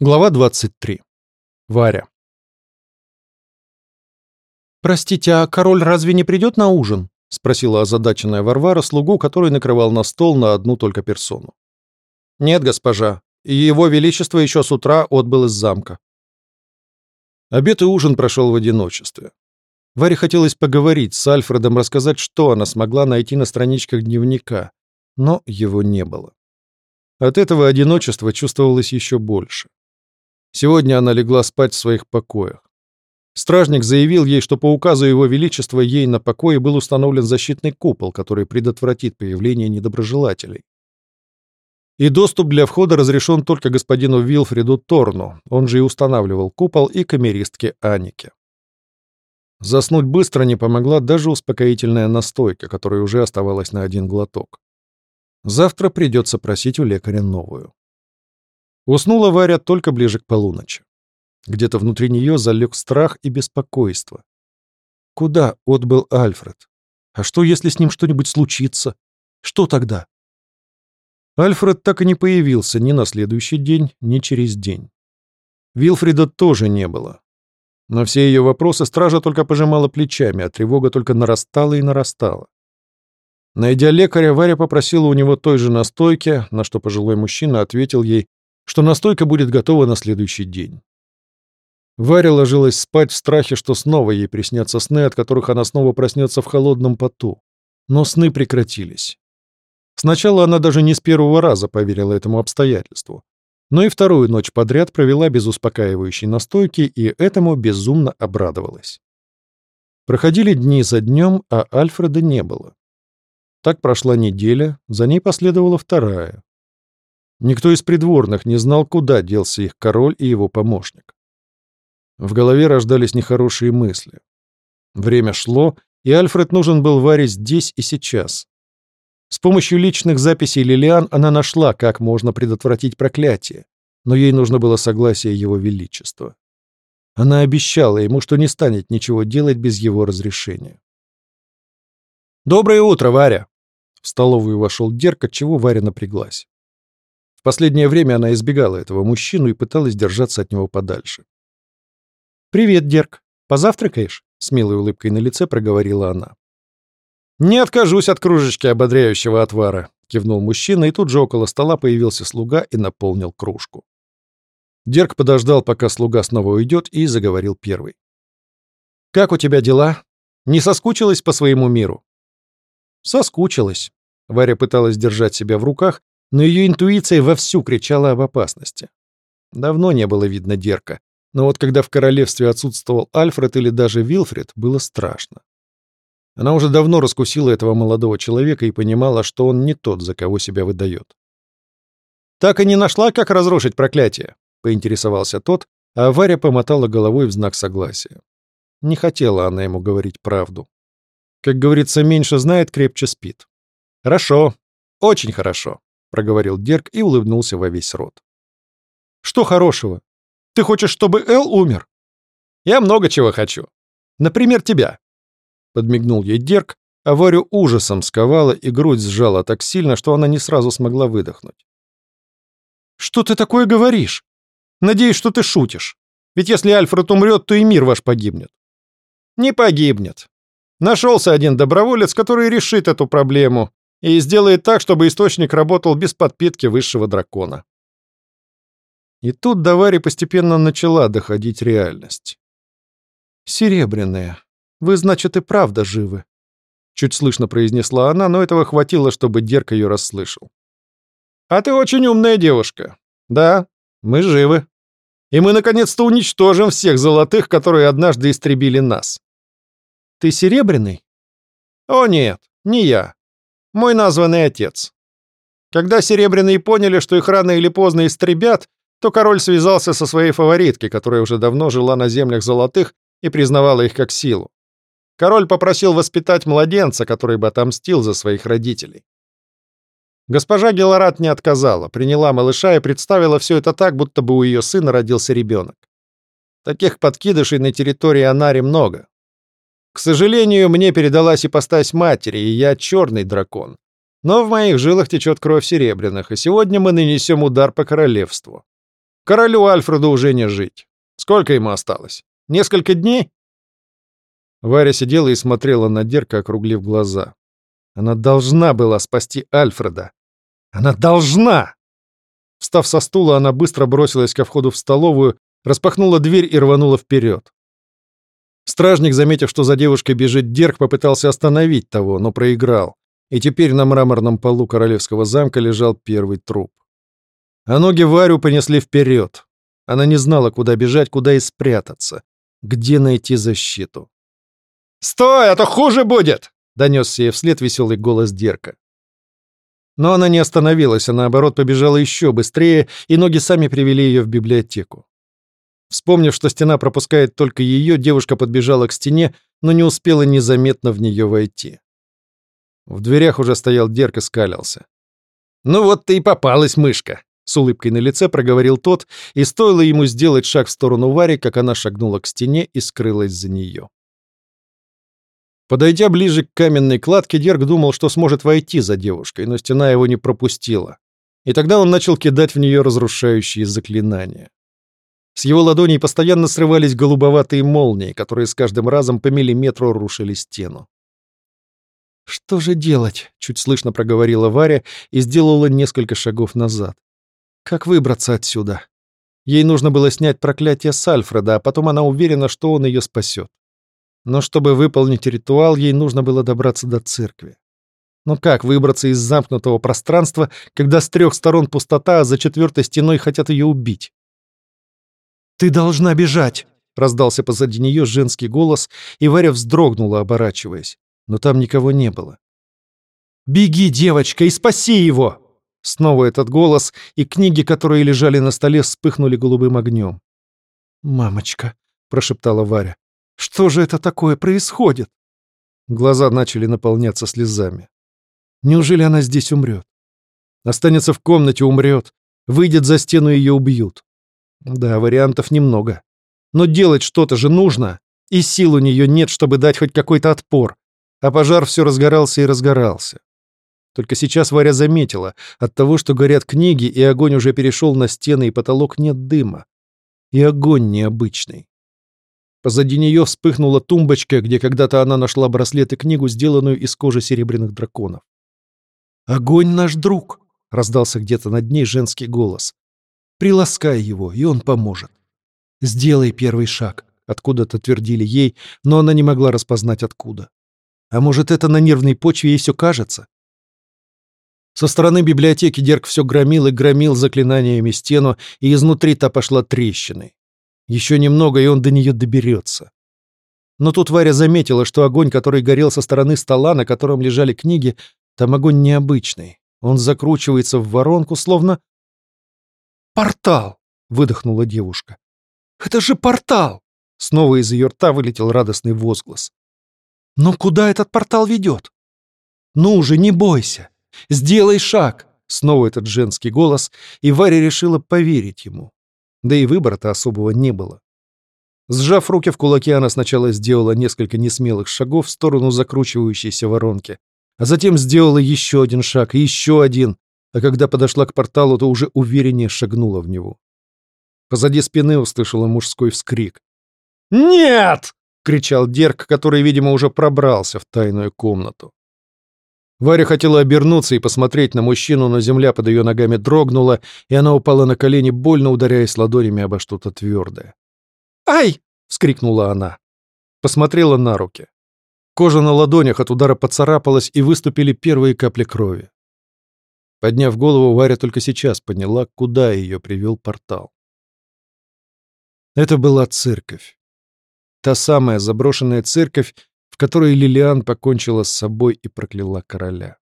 Глава 23. Варя. «Простите, а король разве не придет на ужин?» — спросила озадаченная Варвара слугу, который накрывал на стол на одну только персону. «Нет, госпожа, его величество еще с утра отбыл из замка». Обед и ужин прошел в одиночестве. Варе хотелось поговорить с Альфредом, рассказать, что она смогла найти на страничках дневника, но его не было. От этого одиночества чувствовалось еще больше. Сегодня она легла спать в своих покоях. Стражник заявил ей, что по указу Его Величества ей на покое был установлен защитный купол, который предотвратит появление недоброжелателей. И доступ для входа разрешен только господину Вилфриду Торну, он же и устанавливал купол, и камеристке Анике. Заснуть быстро не помогла даже успокоительная настойка, которая уже оставалась на один глоток. Завтра придется просить у лекаря новую. Уснула Варя только ближе к полуночи. Где-то внутри нее залег страх и беспокойство. Куда отбыл Альфред? А что, если с ним что-нибудь случится? Что тогда? Альфред так и не появился ни на следующий день, ни через день. Вилфрида тоже не было. На все ее вопросы стража только пожимала плечами, а тревога только нарастала и нарастала. Найдя лекаря, Варя попросила у него той же настойки, на что пожилой мужчина ответил ей, что настойка будет готова на следующий день. Варя ложилась спать в страхе, что снова ей приснятся сны, от которых она снова проснется в холодном поту. Но сны прекратились. Сначала она даже не с первого раза поверила этому обстоятельству. Но и вторую ночь подряд провела без успокаивающей настойки и этому безумно обрадовалась. Проходили дни за днем, а Альфреда не было. Так прошла неделя, за ней последовала вторая, Никто из придворных не знал, куда делся их король и его помощник. В голове рождались нехорошие мысли. Время шло, и Альфред нужен был Варе здесь и сейчас. С помощью личных записей Лилиан она нашла, как можно предотвратить проклятие, но ей нужно было согласие его величества. Она обещала ему, что не станет ничего делать без его разрешения. «Доброе утро, Варя!» В столовую вошел Дерк, отчего Варя напряглась. Последнее время она избегала этого мужчину и пыталась держаться от него подальше. «Привет, Дерк. Позавтракаешь?» — с милой улыбкой на лице проговорила она. «Не откажусь от кружечки ободряющего отвара», — кивнул мужчина, и тут же около стола появился слуга и наполнил кружку. Дерг подождал, пока слуга снова уйдет, и заговорил первый. «Как у тебя дела? Не соскучилась по своему миру?» «Соскучилась». Варя пыталась держать себя в руках, но ее интуиция вовсю кричала об опасности. Давно не было видно Дерка, но вот когда в королевстве отсутствовал Альфред или даже Вилфред, было страшно. Она уже давно раскусила этого молодого человека и понимала, что он не тот, за кого себя выдает. «Так и не нашла, как разрушить проклятие», — поинтересовался тот, а Варя помотала головой в знак согласия. Не хотела она ему говорить правду. Как говорится, меньше знает, крепче спит. «Хорошо, очень хорошо». — проговорил Дерг и улыбнулся во весь рот. «Что хорошего? Ты хочешь, чтобы Эл умер?» «Я много чего хочу. Например, тебя». Подмигнул ей Дерг, а Варю ужасом сковала и грудь сжала так сильно, что она не сразу смогла выдохнуть. «Что ты такое говоришь? Надеюсь, что ты шутишь. Ведь если Альфред умрет, то и мир ваш погибнет». «Не погибнет. Нашелся один доброволец, который решит эту проблему, и сделает так, чтобы источник работал без подпитки высшего дракона. И тут до Вари постепенно начала доходить реальность. «Серебряная, вы, значит, и правда живы», — чуть слышно произнесла она, но этого хватило, чтобы Дерк ее расслышал. «А ты очень умная девушка. Да, мы живы. И мы, наконец-то, уничтожим всех золотых, которые однажды истребили нас». «Ты серебряный?» «О нет, не я. Мой названный отец. Когда Серебряные поняли, что их рано или поздно истребят, то король связался со своей фавориткой, которая уже давно жила на землях золотых и признавала их как силу. Король попросил воспитать младенца, который бы отомстил за своих родителей. Госпожа Гелорат не отказала, приняла малыша и представила все это так, будто бы у ее сына родился ребенок. Таких подкидышей на территории Анари много, к сожалению, мне передалась ипостась матери, и я черный дракон. Но в моих жилах течет кровь серебряных, и сегодня мы нанесем удар по королевству. Королю Альфреду уже не жить. Сколько ему осталось? Несколько дней?» Варя сидела и смотрела на Дерка, округлив глаза. Она должна была спасти Альфреда. Она должна! Встав со стула, она быстро бросилась ко входу в столовую, распахнула дверь и рванула вперед. Стражник, заметив, что за девушкой бежит Дерг, попытался остановить того, но проиграл. И теперь на мраморном полу королевского замка лежал первый труп. А ноги Варю понесли вперед. Она не знала, куда бежать, куда и спрятаться, где найти защиту. «Стой, а то хуже будет!» — донесся ей вслед веселый голос Дерка. Но она не остановилась, а наоборот побежала еще быстрее, и ноги сами привели ее в библиотеку. Вспомнив, что стена пропускает только ее, девушка подбежала к стене, но не успела незаметно в нее войти. В дверях уже стоял Дерк и скалился. «Ну вот ты и попалась, мышка!» — с улыбкой на лице проговорил тот, и стоило ему сделать шаг в сторону Вари, как она шагнула к стене и скрылась за нее. Подойдя ближе к каменной кладке, Дерг думал, что сможет войти за девушкой, но стена его не пропустила. И тогда он начал кидать в нее разрушающие заклинания. С его ладоней постоянно срывались голубоватые молнии, которые с каждым разом по миллиметру рушили стену. «Что же делать?» — чуть слышно проговорила Варя и сделала несколько шагов назад. «Как выбраться отсюда?» Ей нужно было снять проклятие с Альфреда, а потом она уверена, что он ее спасет. Но чтобы выполнить ритуал, ей нужно было добраться до церкви. Но как выбраться из замкнутого пространства, когда с трех сторон пустота, а за четвертой стеной хотят ее убить? «Ты должна бежать!» — раздался позади нее женский голос, и Варя вздрогнула, оборачиваясь. Но там никого не было. «Беги, девочка, и спаси его!» Снова этот голос, и книги, которые лежали на столе, вспыхнули голубым огнем. «Мамочка», — прошептала Варя, — «что же это такое происходит?» Глаза начали наполняться слезами. Неужели она здесь умрет? Останется в комнате, умрет. Выйдет за стену, ее убьют. Да, вариантов немного. Но делать что-то же нужно, и сил у нее нет, чтобы дать хоть какой-то отпор. А пожар все разгорался и разгорался. Только сейчас Варя заметила, от того, что горят книги, и огонь уже перешел на стены и потолок, нет дыма. И огонь необычный. Позади нее вспыхнула тумбочка, где когда-то она нашла браслет и книгу, сделанную из кожи серебряных драконов. «Огонь наш друг!» — раздался где-то над ней женский голос. Приласкай его, и он поможет. «Сделай первый шаг», — откуда-то твердили ей, но она не могла распознать откуда. «А может, это на нервной почве ей все кажется?» Со стороны библиотеки Дерг все громил и громил заклинаниями стену, и изнутри та пошла трещиной. Еще немного, и он до нее доберется. Но тут Варя заметила, что огонь, который горел со стороны стола, на котором лежали книги, там огонь необычный. Он закручивается в воронку, словно «Портал!» — выдохнула девушка. «Это же портал!» — снова из ее рта вылетел радостный возглас. «Но куда этот портал ведет?» «Ну уже не бойся! Сделай шаг!» Снова этот женский голос, и Варя решила поверить ему. Да и выбора-то особого не было. Сжав руки в кулаки, она сначала сделала несколько несмелых шагов в сторону закручивающейся воронки, а затем сделала еще один шаг и еще один, а когда подошла к порталу, то уже увереннее шагнула в него. Позади спины услышала мужской вскрик. «Нет!» — кричал Дерг, который, видимо, уже пробрался в тайную комнату. Варя хотела обернуться и посмотреть на мужчину, но земля под ее ногами дрогнула, и она упала на колени, больно ударяясь ладонями обо что-то твердое. «Ай!» — вскрикнула она. Посмотрела на руки. Кожа на ладонях от удара поцарапалась, и выступили первые капли крови. Подняв голову, Варя только сейчас поняла, куда ее привел портал. Это была церковь. Та самая заброшенная церковь, в которой Лилиан покончила с собой и прокляла короля.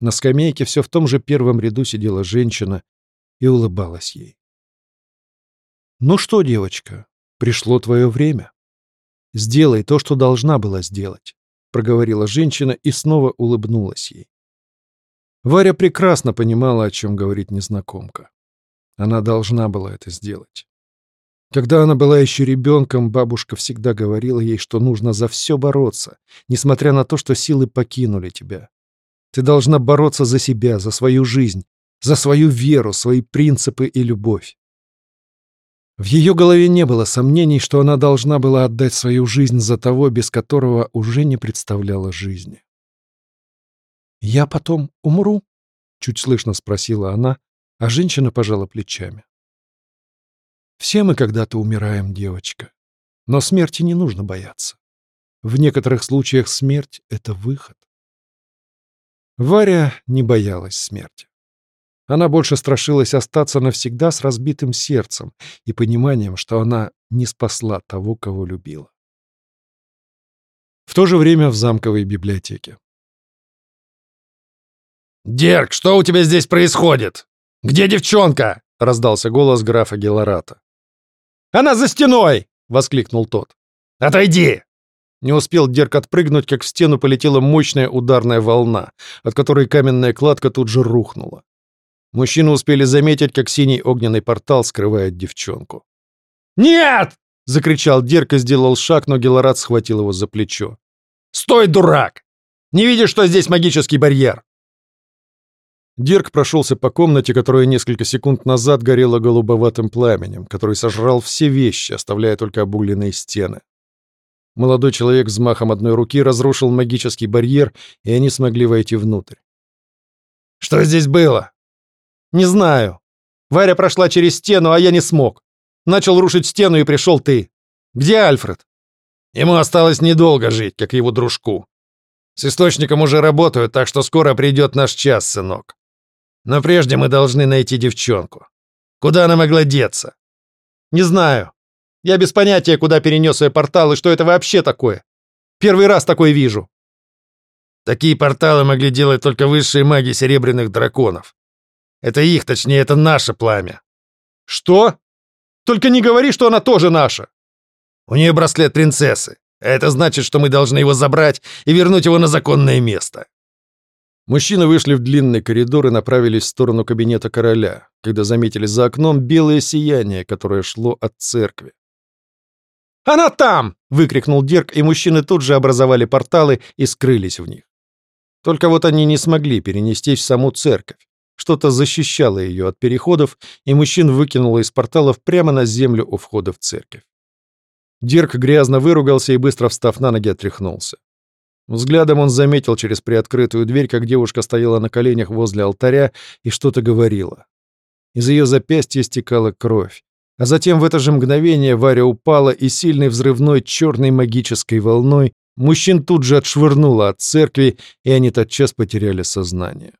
На скамейке все в том же первом ряду сидела женщина и улыбалась ей. «Ну что, девочка, пришло твое время. Сделай то, что должна была сделать», — проговорила женщина и снова улыбнулась ей. Варя прекрасно понимала, о чем говорит незнакомка. Она должна была это сделать. Когда она была еще ребенком, бабушка всегда говорила ей, что нужно за все бороться, несмотря на то, что силы покинули тебя. Ты должна бороться за себя, за свою жизнь, за свою веру, свои принципы и любовь. В ее голове не было сомнений, что она должна была отдать свою жизнь за того, без которого уже не представляла жизни. «Я потом умру?» — чуть слышно спросила она, а женщина пожала плечами. «Все мы когда-то умираем, девочка, но смерти не нужно бояться. В некоторых случаях смерть — это выход». Варя не боялась смерти. Она больше страшилась остаться навсегда с разбитым сердцем и пониманием, что она не спасла того, кого любила. В то же время в замковой библиотеке. «Дерг, что у тебя здесь происходит? Где девчонка?» — раздался голос графа Гелората. «Она за стеной!» — воскликнул тот. «Отойди!» Не успел Дерг отпрыгнуть, как в стену полетела мощная ударная волна, от которой каменная кладка тут же рухнула. Мужчины успели заметить, как синий огненный портал скрывает девчонку. «Нет!» — закричал Дерг и сделал шаг, но Гелорат схватил его за плечо. «Стой, дурак! Не видишь, что здесь магический барьер? Дирк прошелся по комнате, которая несколько секунд назад горела голубоватым пламенем, который сожрал все вещи, оставляя только обугленные стены. Молодой человек взмахом одной руки разрушил магический барьер, и они смогли войти внутрь. «Что здесь было?» «Не знаю. Варя прошла через стену, а я не смог. Начал рушить стену, и пришел ты. Где Альфред?» «Ему осталось недолго жить, как его дружку. С источником уже работают, так что скоро придет наш час, сынок». Но прежде мы должны найти девчонку. Куда она могла деться? Не знаю. Я без понятия, куда перенес ее портал и что это вообще такое. Первый раз такое вижу. Такие порталы могли делать только высшие маги серебряных драконов. Это их, точнее, это наше пламя. Что? Только не говори, что она тоже наша. У нее браслет принцессы. Это значит, что мы должны его забрать и вернуть его на законное место. Мужчины вышли в длинный коридор и направились в сторону кабинета короля, когда заметили за окном белое сияние, которое шло от церкви. «Она там!» — выкрикнул Дирк, и мужчины тут же образовали порталы и скрылись в них. Только вот они не смогли перенестись в саму церковь. Что-то защищало ее от переходов, и мужчин выкинуло из порталов прямо на землю у входа в церковь. Дирк грязно выругался и, быстро встав на ноги, отряхнулся. Взглядом он заметил через приоткрытую дверь, как девушка стояла на коленях возле алтаря и что-то говорила. Из ее запястья стекала кровь. А затем в это же мгновение Варя упала, и сильной взрывной черной магической волной мужчин тут же отшвырнула от церкви, и они тотчас потеряли сознание.